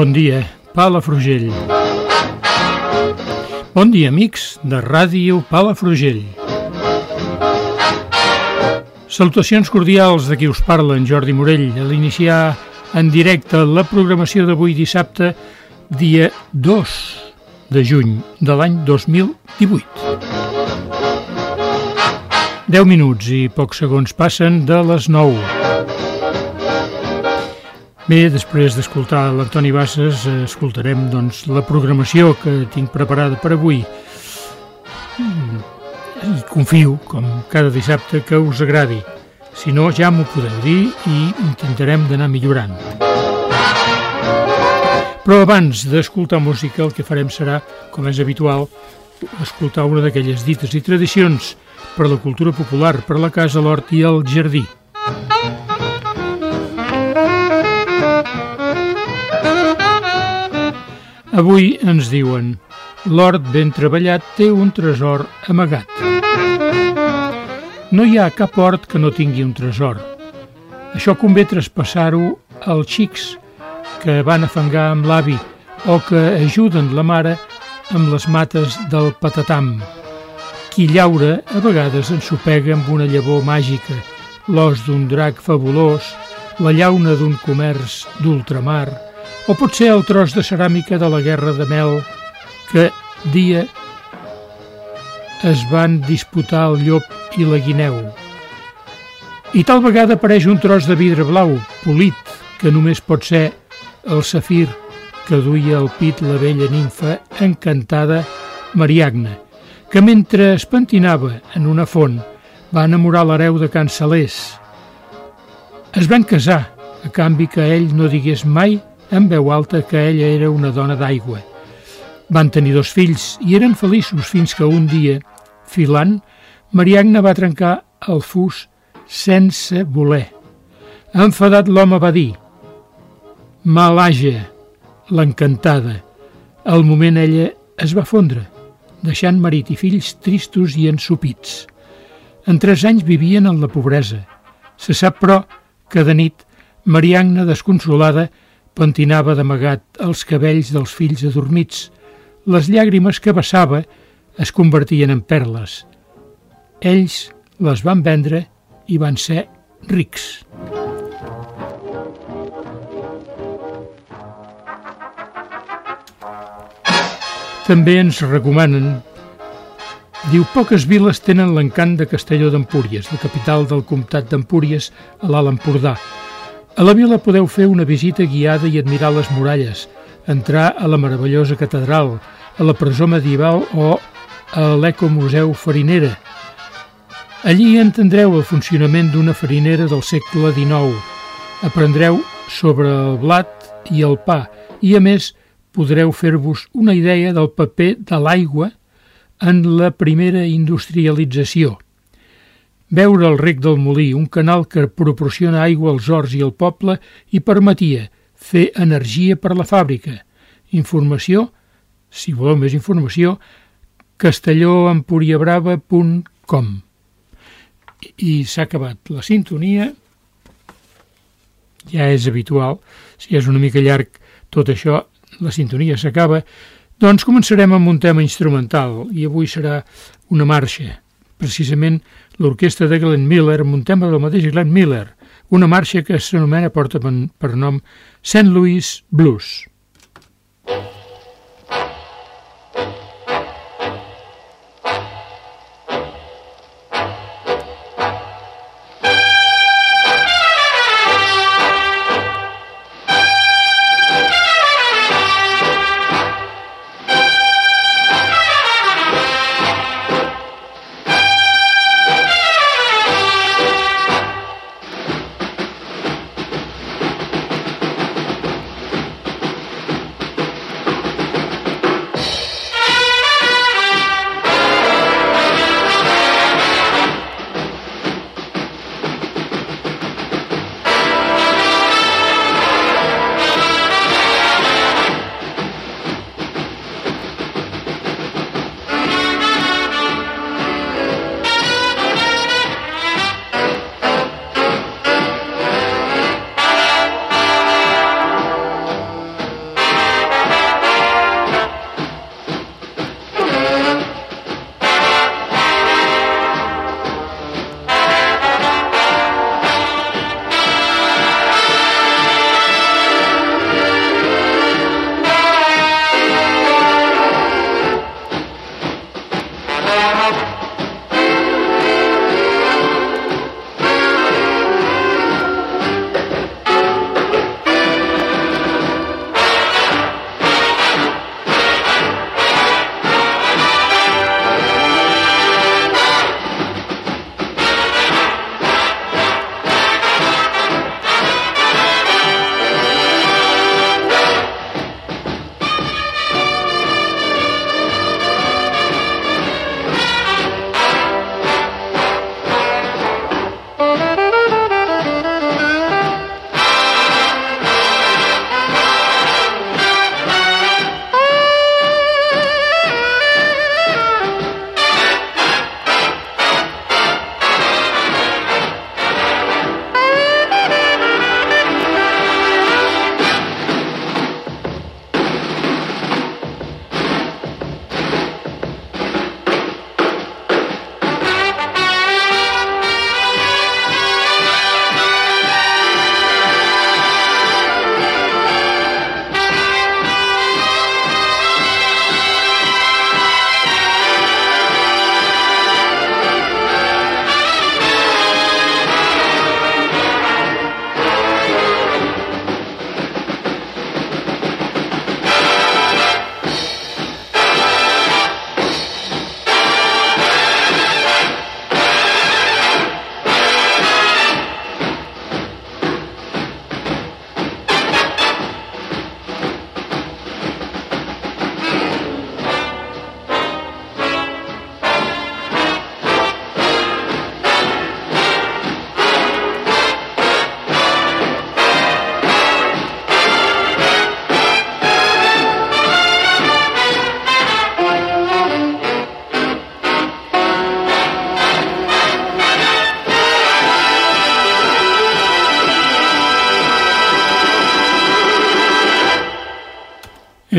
Bon dia, Palafrugell. Bon dia, amics de Ràdio Palafrugell. Salutacions cordials de qui us parla, en Jordi Morell, a l'iniciar en directe la programació d'avui dissabte, dia 2 de juny de l'any 2018. 10 minuts i pocs segons passen de les 9. Bé, després d'escoltar l'Antoni Bassas, escoltarem doncs, la programació que tinc preparada per avui. Mm, I confio, com cada dissabte, que us agradi. Si no, ja m'ho podeu dir i intentarem d'anar millorant. Però abans d'escoltar música, el que farem serà, com és habitual, escoltar una d'aquelles dites i tradicions per la cultura popular, per la casa, l'hort i el jardí. Avui ens diuen l'hort ben treballat té un tresor amagat. No hi ha cap hort que no tingui un tresor. Això convé traspassar-ho als xics que van a fangar amb l'avi o que ajuden la mare amb les mates del patatam. Qui llaura a vegades ensopega amb una llavor màgica, l'os d'un drac fabulós, la llauna d'un comerç d'ultramar, o potser el tros de ceràmica de la guerra de mel que dia es van disputar el llop i la guineu. I tal vegada apareix un tros de vidre blau, polit, que només pot ser el safir que duia al pit la vella ninfa encantada Mariagna, que mentre es pentinava en una font va enamorar l'hereu de Can Salés. Es van casar, a canvi que ell no digués mai en veu alta que ella era una dona d'aigua. Van tenir dos fills i eren feliços fins que un dia, filant, Mariagna va trencar el fus sense voler. Enfadat l'home va dir «Malaja, l'encantada». Al moment ella es va fondre, deixant marit i fills tristos i ensupits. En tres anys vivien en la pobresa. Se sap, però, que de nit Mariagna, desconsolada, pentinava d'amagat els cabells dels fills adormits. Les llàgrimes que vessava es convertien en perles. Ells les van vendre i van ser rics. També ens recomanen Diu, poques viles tenen l'encant de Castelló d'Empúries, la capital del comtat d'Empúries, a l'Alt Empordà, a la vila podeu fer una visita guiada i admirar les muralles, entrar a la meravellosa catedral, a la presó medieval o a l'Ecomuseu Farinera. Allí entendreu el funcionament d'una farinera del segle XIX. Aprendreu sobre el blat i el pa i, a més, podreu fer-vos una idea del paper de l'aigua en la primera industrialització – veure el rec del molí, un canal que proporciona aigua als horts i al poble i permetia fer energia per la fàbrica. Informació, si voleu més informació, castelloempuriabrava.com I s'ha acabat la sintonia, ja és habitual, si és una mica llarg tot això, la sintonia s'acaba, doncs començarem amb un tema instrumental i avui serà una marxa, precisament l'orquestra de Glenn Miller amb un tema del mateix Glenn Miller, una marxa que s'anomena, porta per, nom St. Louis Blues.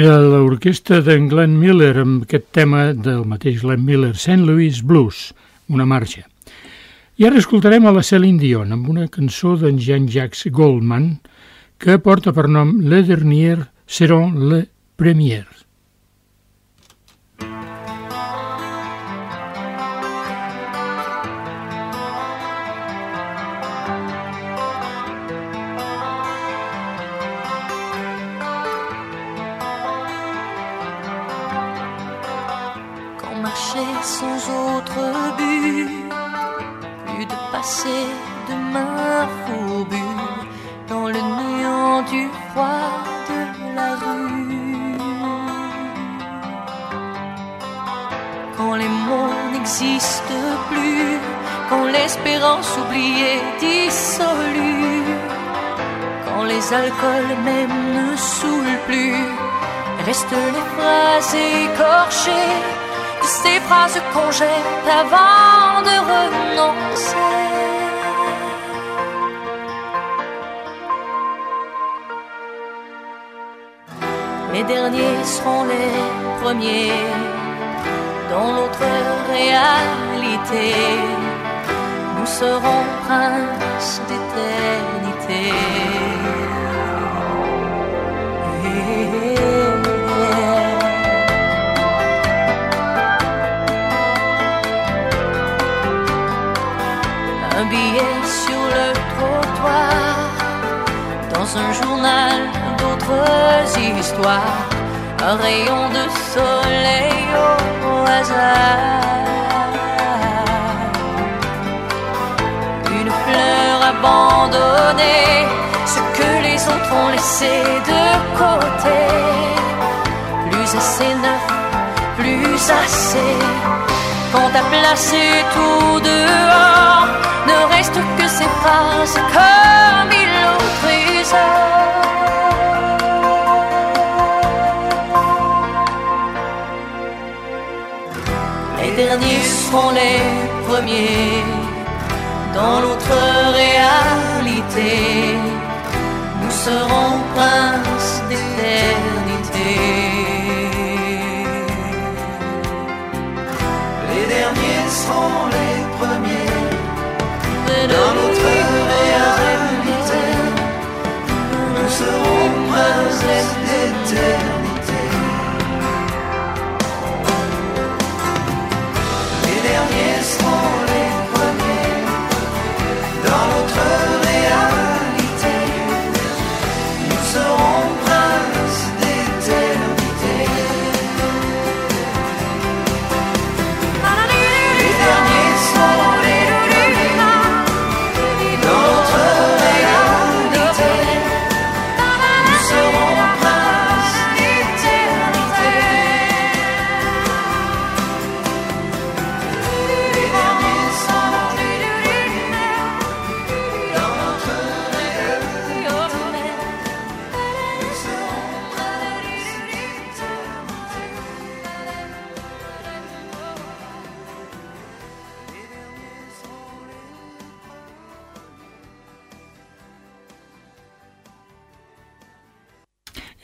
Era l'orquestra d'en Glenn Miller amb aquest tema del mateix Glenn Miller, St. Louis Blues, una marxa. I ara escoltarem a la Celine Dion amb una cançó d'en Jean-Jacques Goldman que porta per nom Le Dernier Seront le Premier. sans autre but, plus de passer demain fourbu dans le néant du froid de la rue. Quand les mots n'existent plus, quand l'espérance oubliée dissolue, quand les alcools même ne saoulent plus, restent les phrases écorchées ces phrases qu'on jette avant de renoncer. Les derniers seront les premiers dans l'autre réalité nous serons princes d'éternité. Sur le trottoir, dans un journal d'autres histoires, un rayon de soleil au hasard. abandonner ce que les autres ont laissé de côté. Plus assez neuf, plus assez. Quand t'as placé tout dehors, ne reste que ces phrases comme il trésor. Les derniers seront les premiers dans l'autre réalité, nous serons princes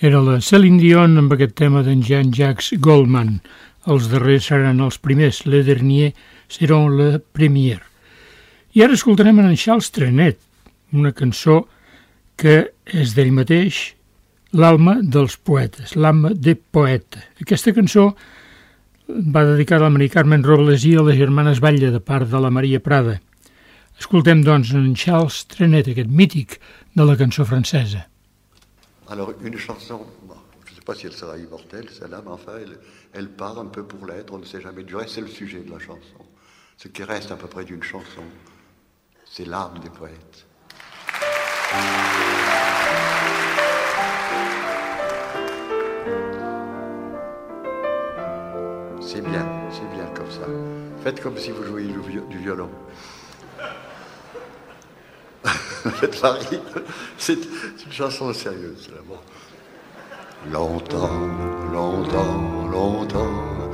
Era la Celine Dion amb aquest tema d'en Jean-Jacques Goldman. Els darrers seran els primers, le dernier seront le premier. I ara escoltarem en Charles Trenet, una cançó que és d'ell mateix, l'alma dels poetes, l'alma de poeta. Aquesta cançó va dedicada a la Maria Carmen Robles i a les germanes Batlle de part de la Maria Prada. Escoltem, doncs, en Charles Trenet, aquest mític de la cançó francesa. Alors, une chanson, je ne sais pas si elle sera immortelle, celle-là, mais enfin, elle, elle, part un peu pour l'être, on ne sait jamais. Du reste, c'est le sujet de la chanson. Ce qui reste à peu près d'une chanson, c'est l'âme des poètes. C'est bien, c'est bien comme ça. Faites comme si vous jouiez du violon. Faites. C'est une chanson sérieuse, là. Bon. Longtemps, longtemps, longtemps,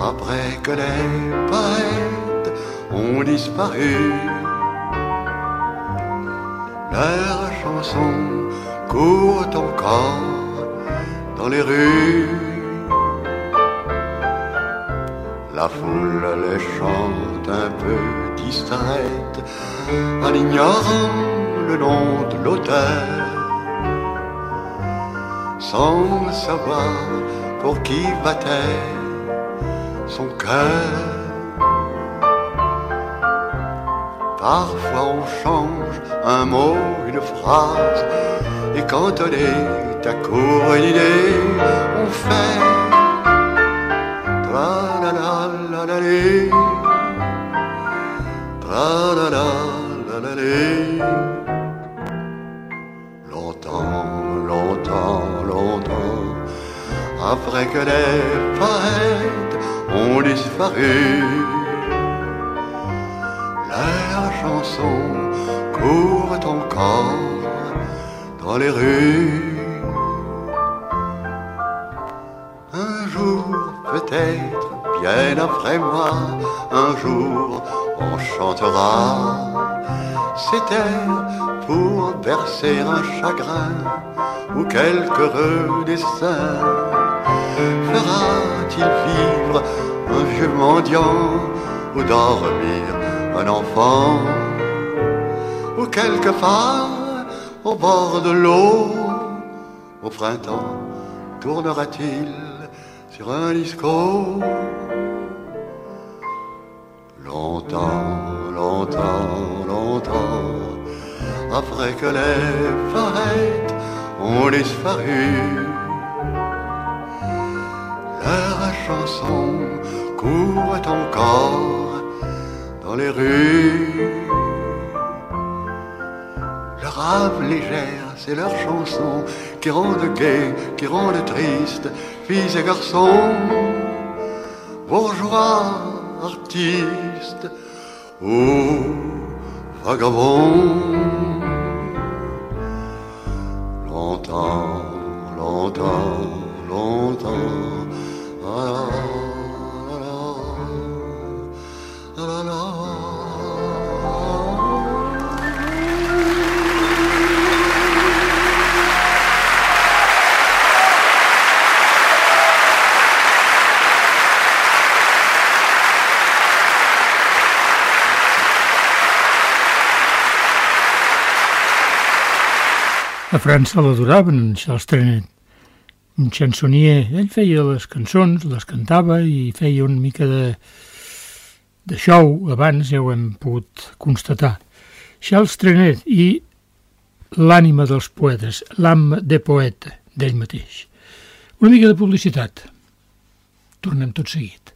après que les poètes ont disparu, leurs chansons courent encore dans dans les rues. La foule les chante un peu distraite en ignorant le nom de l'auteur, sans savoir pour qui battait son cœur? Parfois on change un mot, une phrase, et quand on est à court d'idées, on fait la la la la la la la. Après que les poètes ont disparu, leurs chansons courent encore dans les rues. Un jour, peut-être, bien après moi, un jour, on chantera ces airs pour bercer un chagrin ou quelque heureux destin. Fera-t-il vivre un vieux mendiant ou dormir un enfant ou quelque part au bord de l'eau au printemps tournera-t-il sur un disco Longtemps, longtemps, longtemps, après que les poètes ont disparu, leurs chansons courent encore dans les rues. Leur âme légère, c'est leur chanson qui rendent gai, qui rendent triste, filles et garçons, bourgeois, artistes ou vagabonds. Longtemps, A França l'adoraven, en Charles Trenet. Un chansonier, ell feia les cançons, les cantava i feia una mica de, de show abans, ja ho hem pogut constatar. Charles Trenet i l'ànima dels poetes, l'âme de poeta d'ell mateix. Una mica de publicitat. Tornem tot seguit.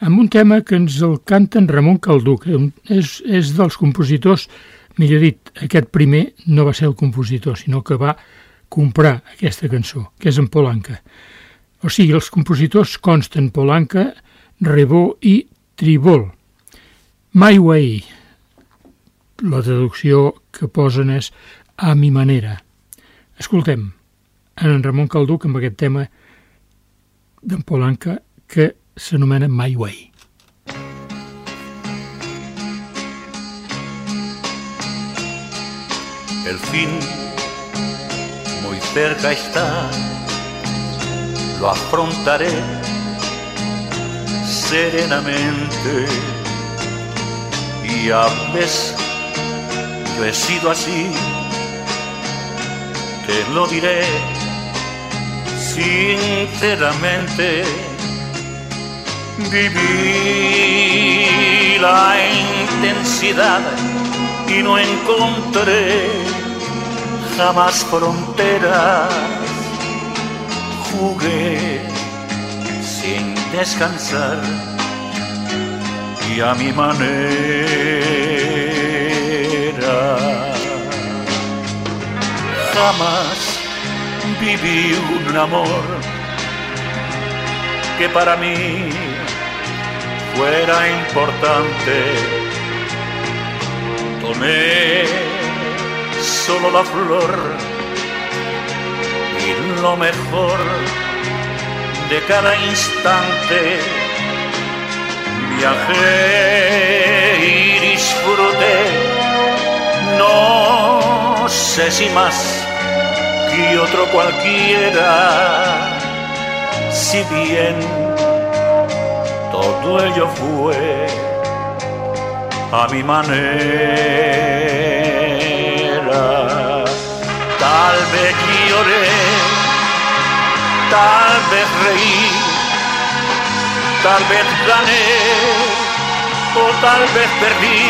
amb un tema que ens el canta en Ramon Calduc. És, és dels compositors, millor dit, aquest primer no va ser el compositor, sinó que va comprar aquesta cançó, que és en Polanca. O sigui, els compositors consten Polanca, Rebó i Tribol. My Way, la traducció que posen és a mi manera. Escoltem en Ramon Calduc amb aquest tema d'en Polanca que s'anomena My Way. El fin muy cerca está, lo afrontaré serenamente. Y a veces yo he sido así, te lo diré sinceramente viví la intensidad y no encontré jamás fronteras. Jugué sin descansar y a mi manera. Jamás viví un amor que para mí fuera importante. Tomé solo la flor y lo mejor de cada instante. Viajé y disfruté, no sé si más que otro cualquiera, si bien todo ello fue a mi manera. Tal vez lloré, tal vez reí, tal vez gané o tal vez perdí.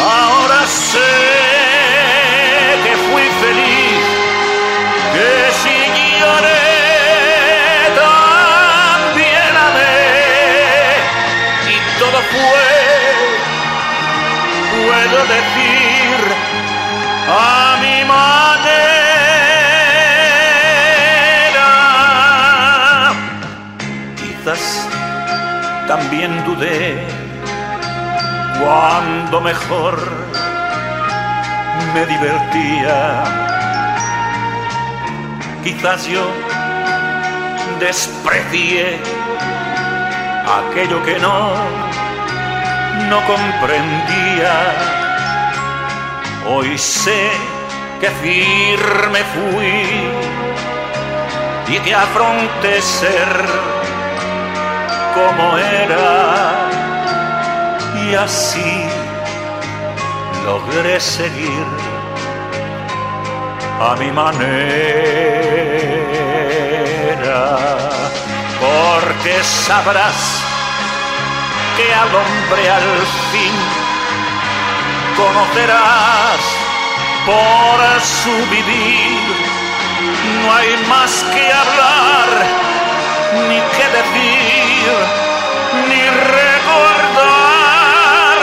Ahora sé puedo decir a mi manera. Quizás también dudé cuando mejor me divertía. Quizás yo desprecié aquello que no, no comprendía. Hoy sé que firme fui y que afronté ser como era y así logré seguir a mi manera porque sabrás que al hombre al fin conocerás por su vivir. No hay más que hablar, ni que decir, ni recordar,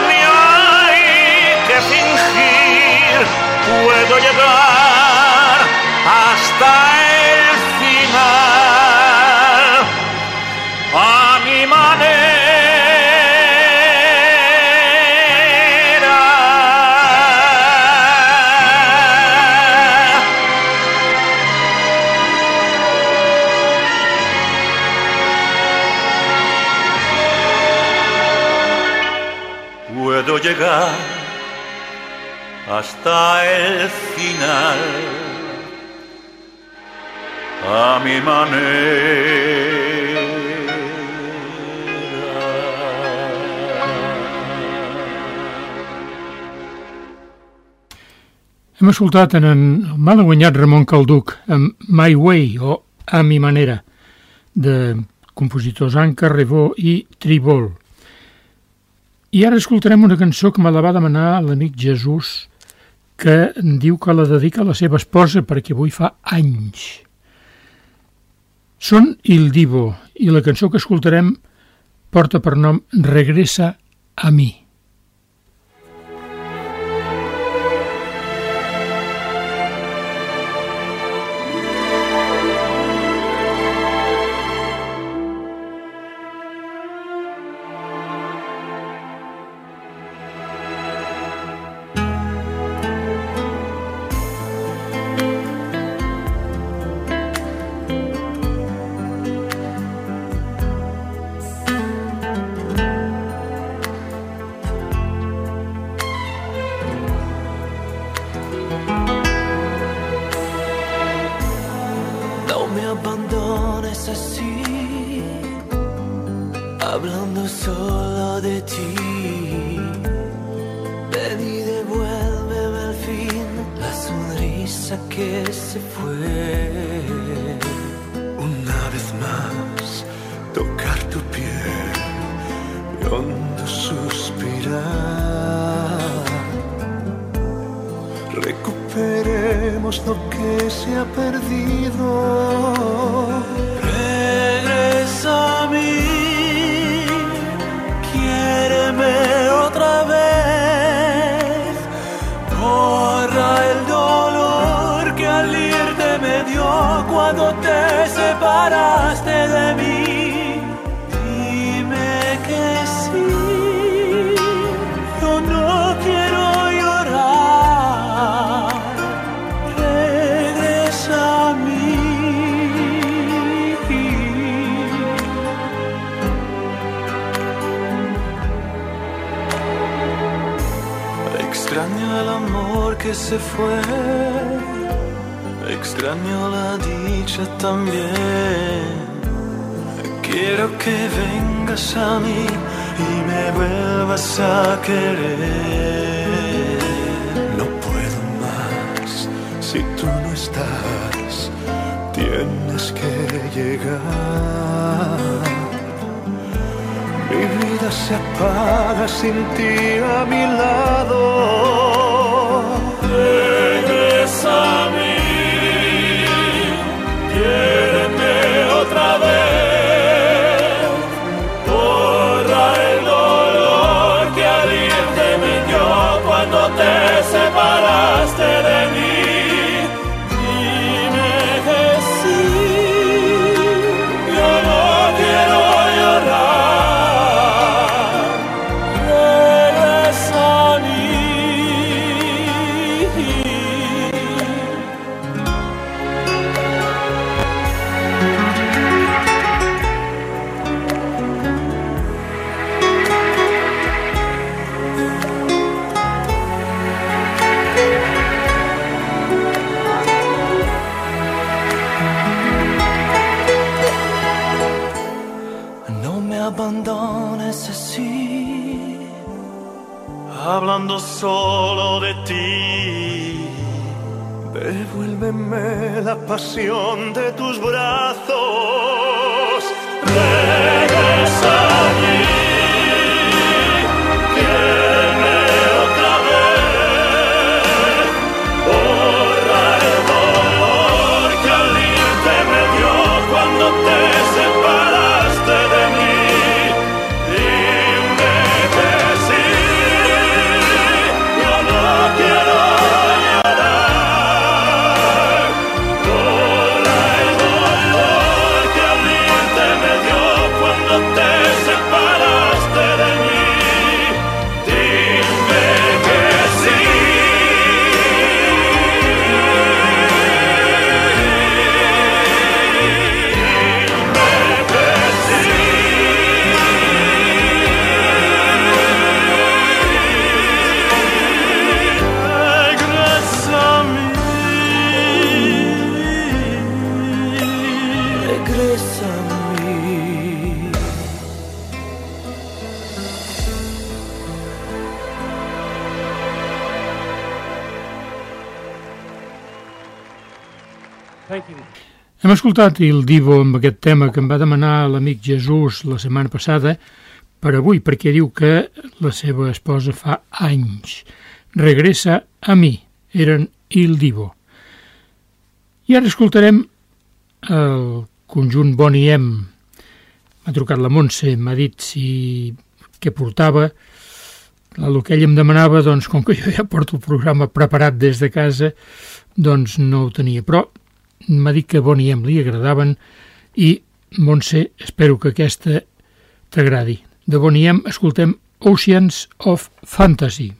ni hay que fingir. Puedo llegar hasta llegar hasta el final a mi manera. Hem escoltat en el malaguanyat Ramon Calduc amb My Way o A mi manera de compositors Anca, Revó i Tribol. I ara escoltarem una cançó que me la va demanar l'amic Jesús, que diu que la dedica a la seva esposa perquè avui fa anys. Són Il Divo i la cançó que escoltarem porta per nom Regressa a mi. Fue, extraño la dicha también. Quiero que vengas a mí y me vuelvas a querer. No puedo más si tú no estás, tienes que llegar. Mi vida se apaga sin ti a mi lado. Hablando solo de ti. Devuélveme la pasión de tus brazos. Hem escoltat Il Divo amb aquest tema que em va demanar l'amic Jesús la setmana passada per avui, perquè diu que la seva esposa fa anys. Regressa a mi, eren Il Divo. I ara escoltarem el conjunt Bonnie M. M'ha trucat la Montse, m'ha dit si què portava. El que ell em demanava, doncs, com que jo ja porto el programa preparat des de casa, doncs no ho tenia. Però m'ha dit que Bonnie M li agradaven i, Montse, espero que aquesta t'agradi. De Bonnie M escoltem Oceans of Fantasy.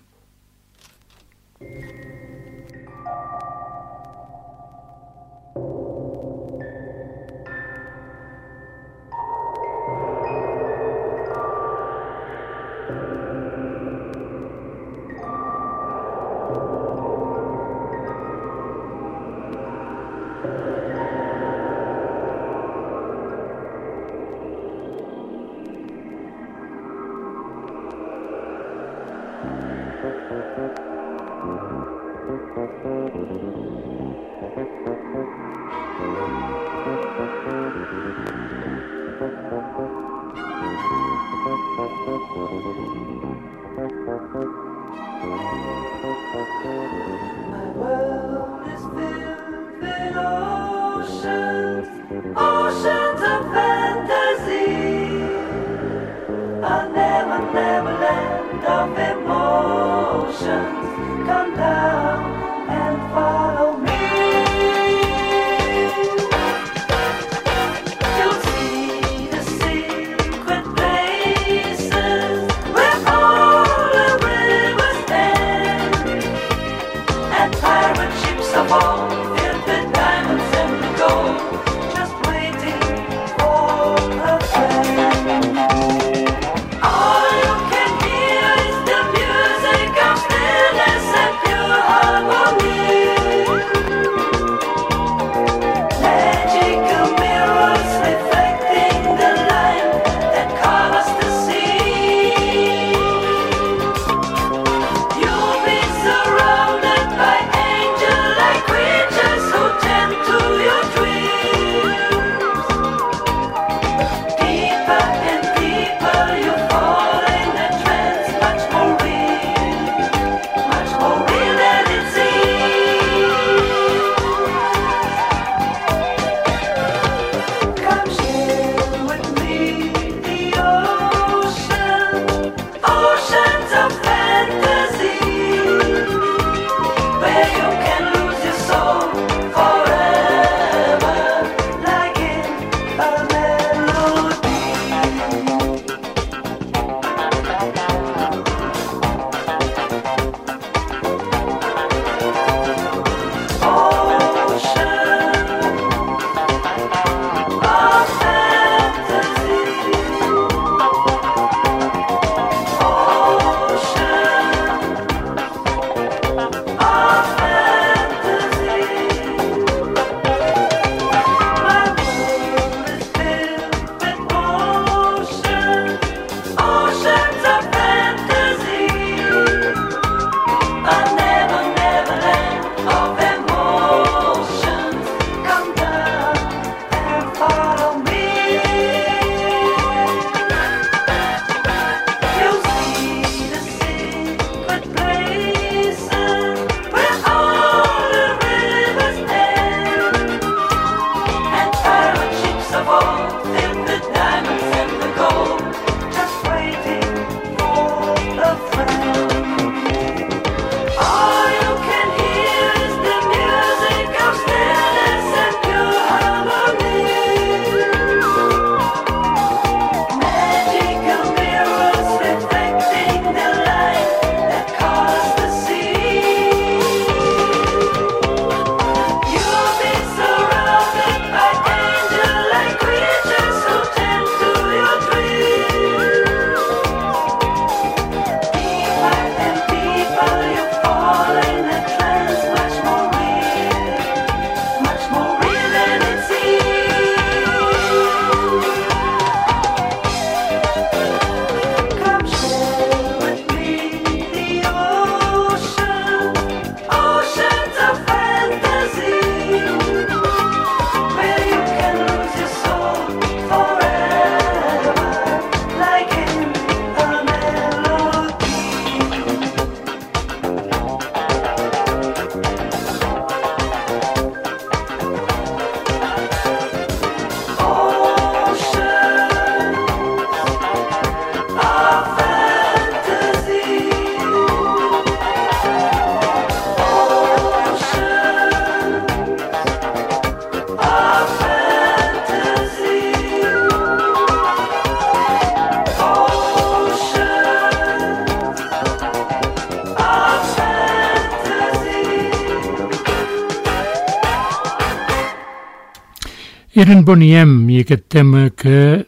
Eren Bonnie M i aquest tema que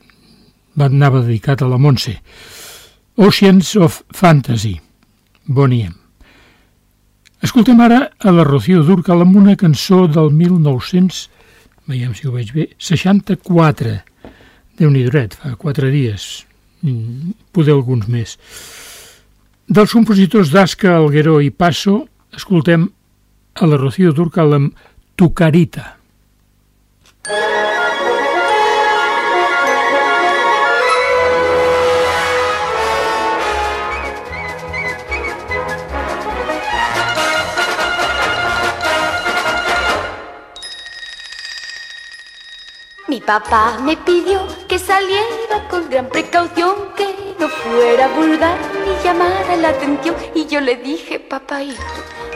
anava dedicat a la Montse. Oceans of Fantasy, Bonnie M. Escoltem ara a la Rocío Durcal amb una cançó del 1900, veiem si ho veig bé, 64. Déu-n'hi dret, fa quatre dies, mm, poder alguns més. Dels compositors d'Asca, Algueró i Passo, escoltem a la Rocío Durcal amb Tu Thank you. Papá me pidió que saliera con gran precaución, que no fuera vulgar ni llamara la atención. Y yo le dije, papaito,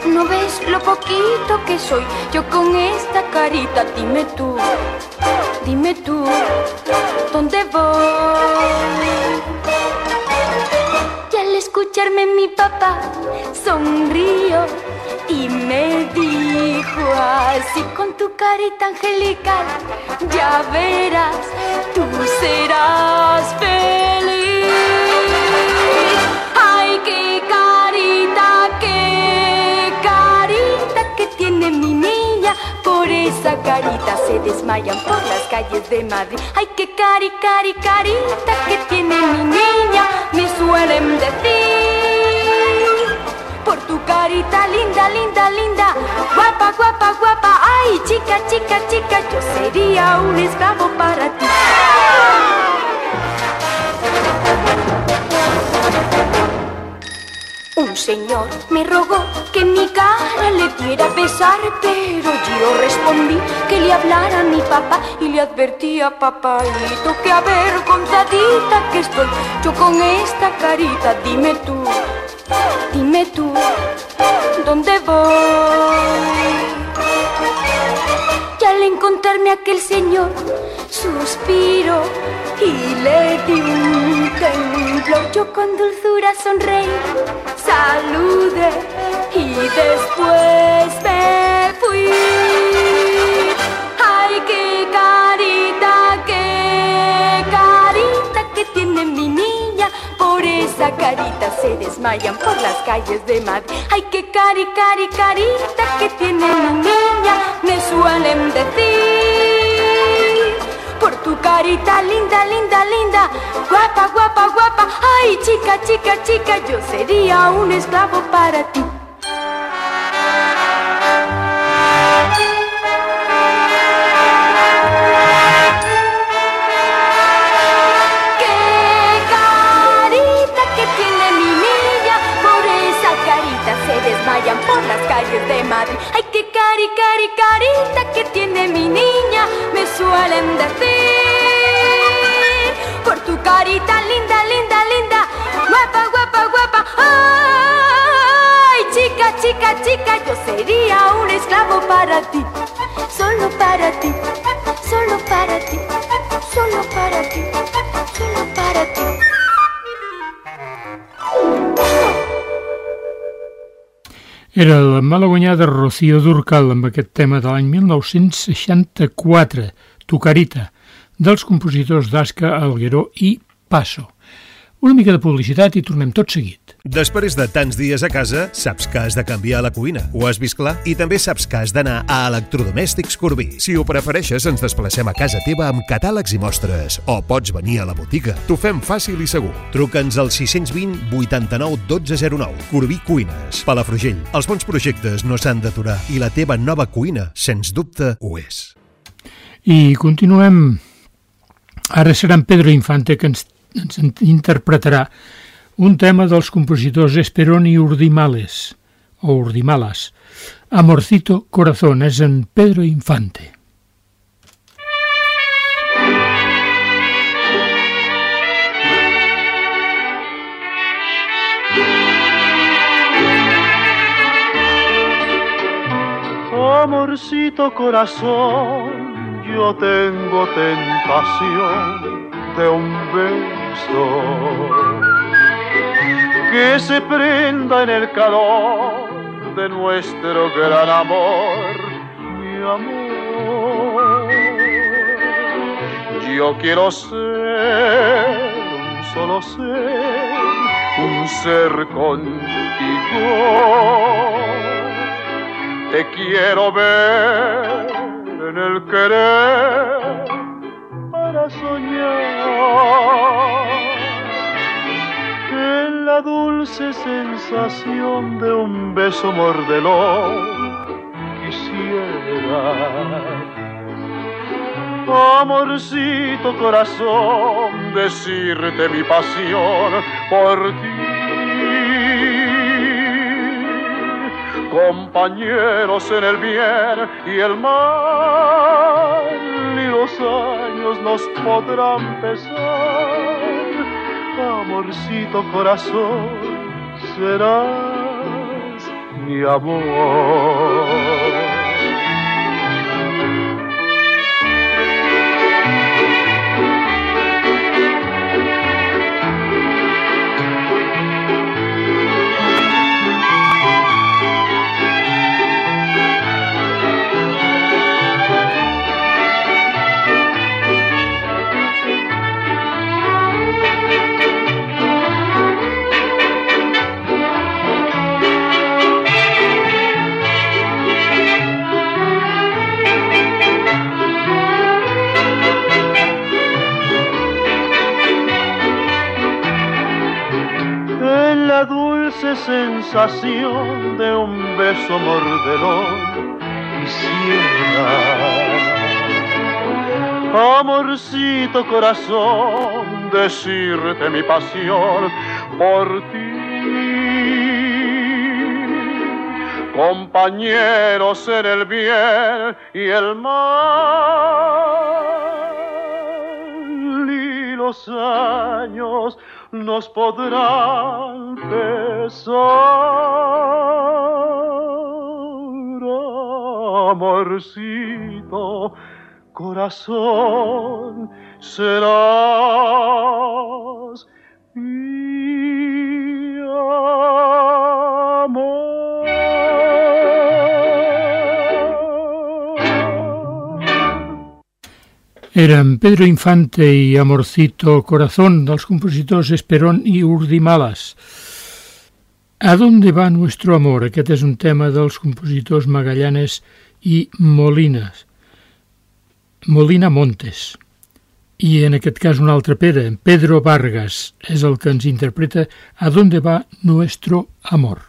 ¿no ves lo poquito que soy yo con esta carita? Dime tú, dime tú, ¿dónde voy? Y al escucharme mi papá sonrío y me dijo así con tu carita angelical, ya verás, tú serás feliz. Ay, qué carita, qué carita que tiene mi niña, por esa carita se desmayan por las calles de Madrid. Ay, qué cari, cari, carita que tiene mi niña, me suelen decir por tu carita linda, linda, linda, guapa, guapa, guapa, ay, chica, chica, chica, yo sería un esclavo para ti. Un señor me rogó que mi cara le diera a besar, pero yo respondí que le hablara a mi papá y le advertí a papaito que avergonzadita que estoy yo con esta carita, dime tú. Dime tú, ¿dónde voy? Al encontrarme aquel señor, suspiro y le di un temblor. Yo con dulzura sonreí, saludé y después me fui. Por esa carita se desmayan por las calles de Madrid. Ay, qué cari, cari, carita que tiene mi niña, me suelen decir. Por tu carita linda, linda, linda, guapa, guapa, guapa. Ay, chica, chica, chica, yo sería un esclavo para ti. Por las calles de Madrid. Ay, qué cari, cari, carita que tiene mi niña, me suelen decir. Por tu carita linda, linda, linda, guapa, guapa, guapa. Ay, chica, chica, chica, yo sería un esclavo para ti. Solo para ti, solo para ti, solo para ti, solo para ti. Era la malaguanyada Rocío Durcal amb aquest tema de l'any 1964, Tu carita, dels compositors d'Asca, Algueró i Passo. Una mica de publicitat i tornem tot seguit. Després de tants dies a casa, saps que has de canviar la cuina. Ho has vist clar? I també saps que has d'anar a Electrodomèstics Corbí. Si ho prefereixes, ens desplacem a casa teva amb catàlegs i mostres. O pots venir a la botiga. T'ho fem fàcil i segur. Truca'ns al 620 89 1209. Corbí Cuines. Palafrugell. Els bons projectes no s'han d'aturar i la teva nova cuina, sens dubte, ho és. I continuem. Ara serà en Pedro Infante que ens, ens interpretarà un tema dels compositors Esperón i Urdimales, o Urdimalas. Amorcito Corazón és en Pedro Infante. Amorcito corazón, yo tengo tentación de un beso que se prenda en el calor de nuestro gran amor, mi amor. Yo quiero ser un solo ser, un ser contigo. Te quiero ver en el querer para soñar la dulce sensación de un beso mordelón quisiera amorcito corazón, decirte mi pasión por ti. Compañeros en el bien y el mal, ni los años nos podrán pesar. Amorcito corazón, serás mi amor. Sensación de un beso mordelón quisiera amorcito corazón decirte mi pasión por ti. Compañeros en el bien y el mal y los años nos podrán Amorcito, corazón, serás mi Eren Pedro Infante i Amorcito Corazón dels compositors Esperón i Urdimalas. ¿A dónde va nuestro amor? Aquest és un tema dels compositors Magallanes i Molinas. Molina Montes. I en aquest cas un altre Pere, Pedro Vargas, és el que ens interpreta ¿A dónde va nuestro amor?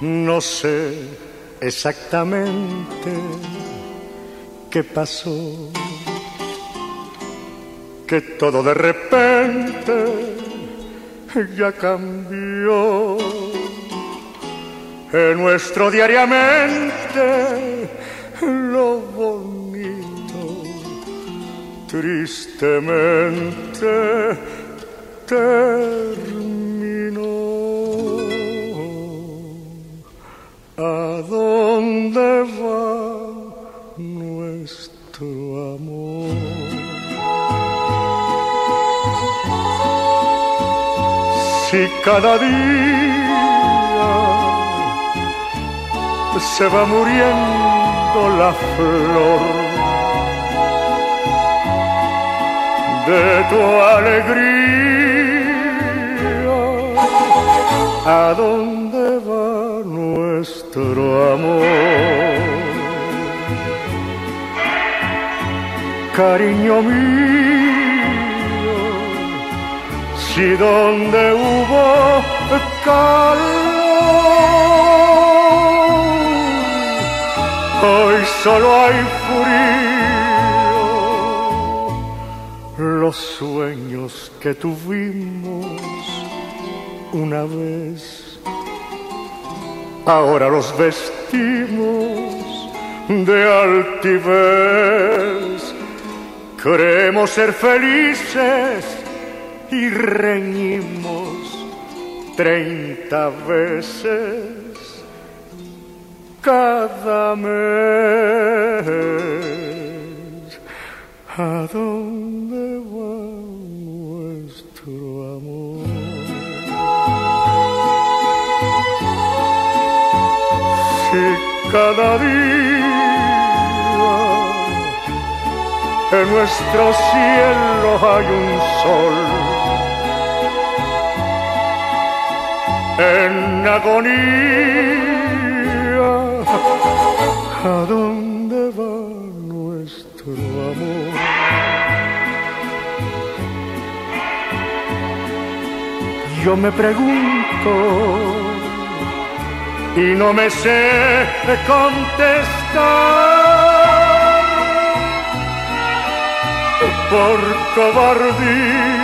No sé exactamente qué pasó, que todo de repente ya cambió. En nuestro diariamente lo bonito, tristemente. ¿A dónde va nuestro amor? Si cada día se va muriendo la flor de tu alegría, ¿a dónde nuestro amor? Cariño mío, si donde hubo calor, hoy solo hay frío. Los sueños que tuvimos una vez, ahora los vestimos de altivez. Queremos ser felices y reñimos treinta veces cada mes. ¿A dónde cada día en nuestro cielo hay un sol en agonía. ¿A dónde va nuestro amor? Yo me pregunto y no me sé contestar por cobardía.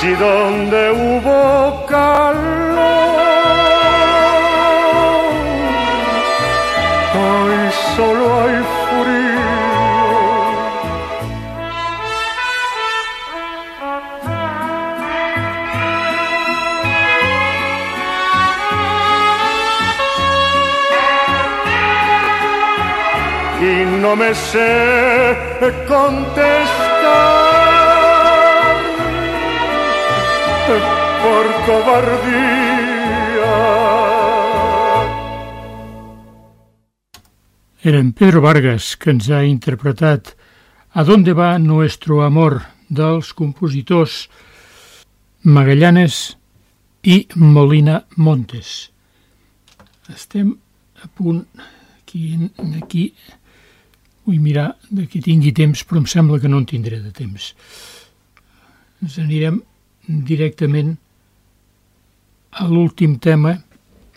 Si donde hubo calor, Me sé contestar por cobardía. Era en Pedro Vargas que ens ha interpretat A dónde va nuestro amor dels compositors Magallanes i Molina Montes. Estem a punt aquí, aquí vull mirar de qui tingui temps, però em sembla que no en tindré de temps. Ens anirem directament a l'últim tema,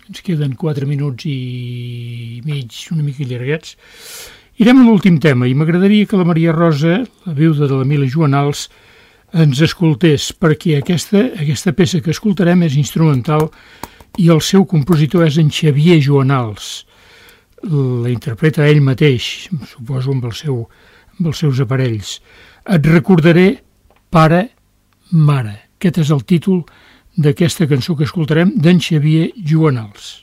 ens queden 4 minuts i mig, una mica llarguets. Irem a l'últim tema i m'agradaria que la Maria Rosa, la viuda de la Mila Joanals, ens escoltés, perquè aquesta, aquesta peça que escoltarem és instrumental i el seu compositor és en Xavier Joanals. La interpreta ell mateix, suposo amb, el seu, amb els seus aparells. Et recordaré, pare, mare. Aquest és el títol d'aquesta cançó que escoltarem d'en Xavier Joanals.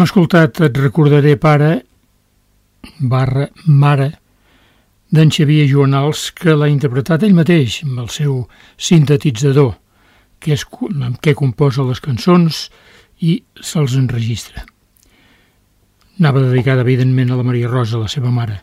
Hem escoltat Et recordaré pare barra mare d'en Xavier Joanals que l'ha interpretat ell mateix amb el seu sintetitzador que és amb què composa les cançons i se'ls enregistra. Anava dedicada, evidentment, a la Maria Rosa, la seva mare.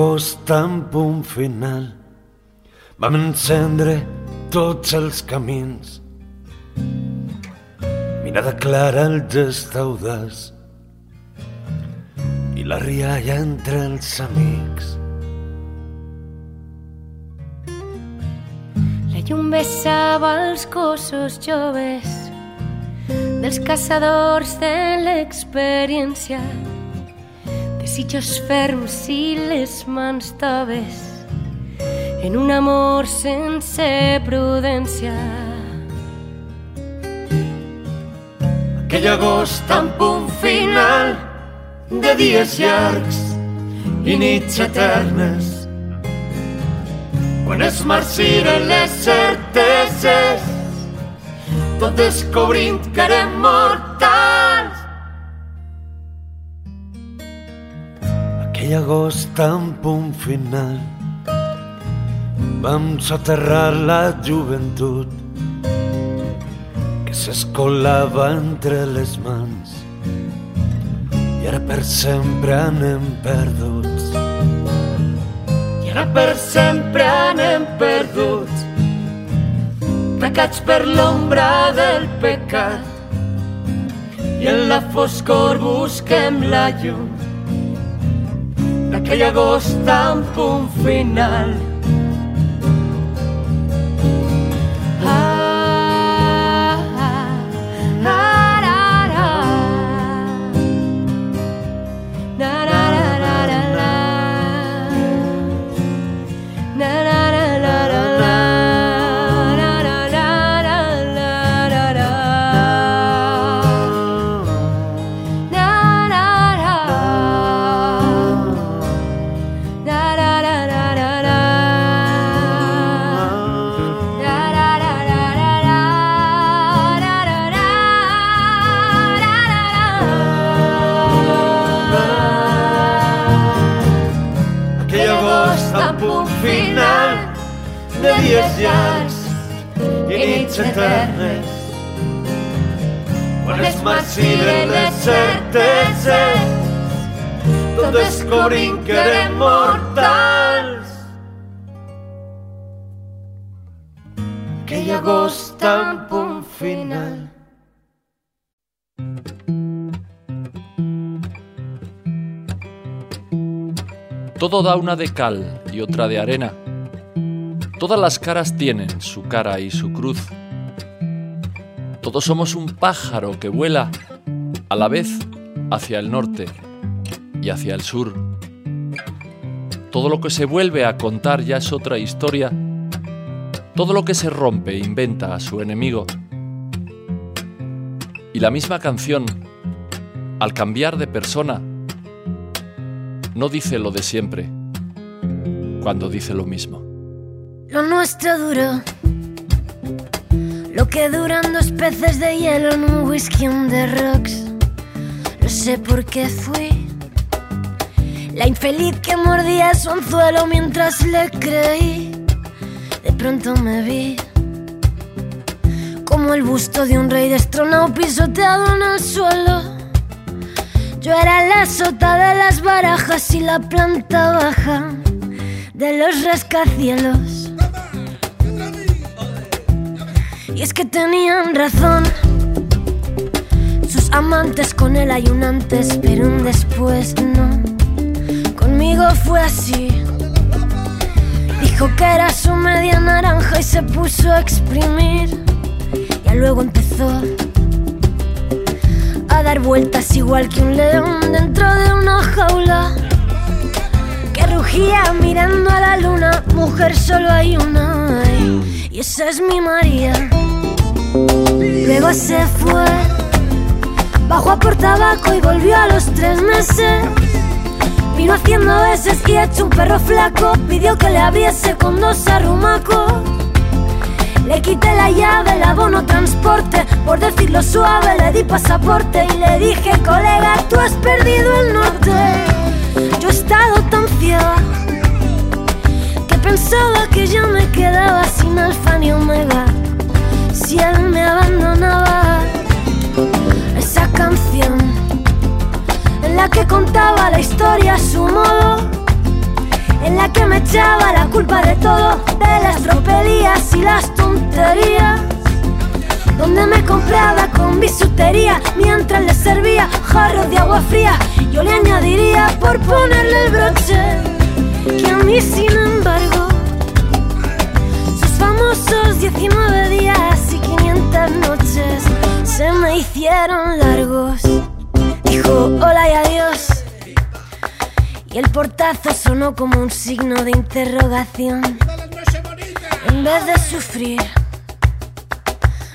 Agost amb punt final vam encendre tots els camins. Mirada clara el gest audaç i la rialla entre els amics. La llum besava els cossos joves dels caçadors de l'experiència desitjos ferms i les mans toves en un amor sense prudència. Aquell agost amb punt final de dies llargs i nits eternes quan es marciren les certeses tot descobrint que érem mortals aquell agost amb punt final. Vam soterrar la joventut que s'escolava entre les mans. I ara per sempre anem perduts. I ara per sempre anem perduts. Tacats per l'ombra del pecat. I en la foscor busquem la llum d'aquell agost amb punt final. Aquell agost amb punt final de dies llargs i nits eternes. Quan es marciren les certeses tot descobrint que érem mortals. aquell agost amb punt final Todo da una de cal y otra de arena. Todas las caras tienen su cara y su cruz. Todos somos un pájaro que vuela a la vez hacia el norte y hacia el sur. Todo lo que se vuelve a contar ya es otra historia. Todo lo que se rompe inventa a su enemigo. Y la misma canción, al cambiar de persona, no dice lo de siempre cuando dice lo mismo. Lo nuestro duró. Lo que duran dos peces de hielo en un whisky on the rocks. No sé por qué fui. La infeliz que mordía su anzuelo mientras le creí. De pronto me vi. Como el busto de un rey destronado pisoteado en el suelo. Yo era la sota de las barajas y la planta baja de los rascacielos. Y es que tenían razón. Sus amantes con un antes, pero un después no. Conmigo fue así. Dijo que era su media naranja y se puso a exprimir. Ya luego empezó a dar vueltas igual que un león dentro de una jaula. Que rugía mirando a la luna, mujer solo hay una. Y esa es mi María. Luego se fue, bajó a por tabaco y volvió a los tres meses. Vino haciendo veces y hecho un perro flaco, pidió que le abriese con dos arrumacos. Le quité la llave, el abono transporte, por decirlo suave le di pasaporte y le dije, colega, tú has perdido el norte. Yo he estado tan ciega que pensaba que yo me quedaba sin alfa ni omega. Si él me abandonaba, esa canción en la que contaba la historia a su modo, en la que me echaba la culpa de todo, de las tropelías y las tonterías, donde me compraba con bisutería mientras le servía jarros de agua fría, yo le añadiría por ponerle el broche, que a mí sin embargo, sus famosos 19 días y 500 noches se me hicieron largos. Dijo hola y adiós. Y el portazo sonó como un signo de interrogación. En vez de sufrir,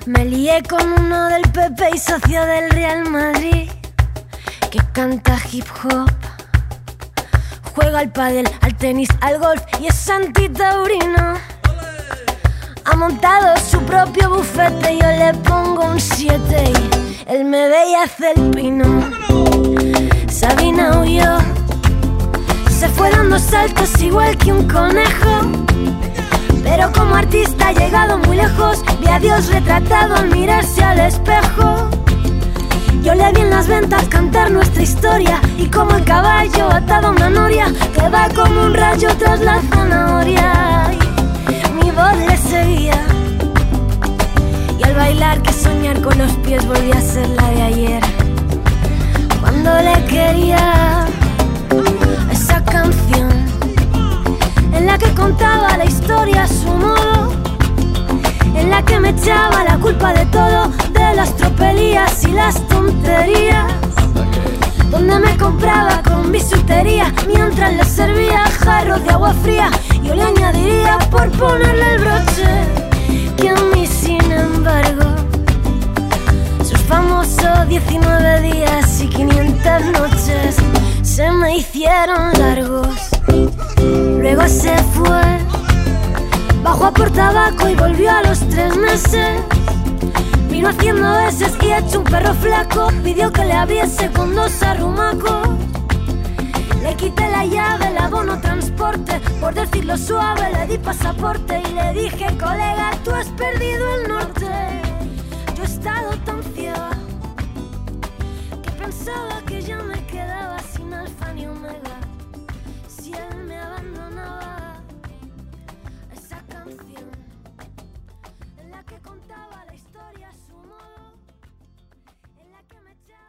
me lié con uno del PP y socio del Real Madrid, que canta hip hop. Juega al pádel, al tenis, al golf y es antitaurino. Ha montado su propio bufete, yo le pongo un 7 y él me ve y hace el pino. Sabina huyó, se fue dando saltos igual que un conejo. Pero como artista ha llegado muy lejos, vi a Dios retratado al mirarse al espejo. Yo le vi en las ventas cantar nuestra historia y como el caballo atado a una noria que va como un rayo tras la zanahoria. Mi voz le seguía y al bailar que soñar con los pies volvía a ser la de ayer cuando le quería en la que contaba la historia a su modo, en la que me echaba la culpa de todo, de las tropelías y las tonterías, donde me compraba con bisutería mientras le servía jarros de agua fría, yo le añadiría por ponerle el broche que a mí sin embargo sus famosos 19 días y 500 noches se me hicieron largos. Luego se fue, bajó a por tabaco y volvió a los tres meses. Vino haciendo veces y hecho un perro flaco, pidió que le abriese con dos arrumacos. Le quité la llave, el abono transporte, por decirlo suave le di pasaporte y le dije, colega, tú has perdido el norte. Yo he estado tan ciega que pensaba que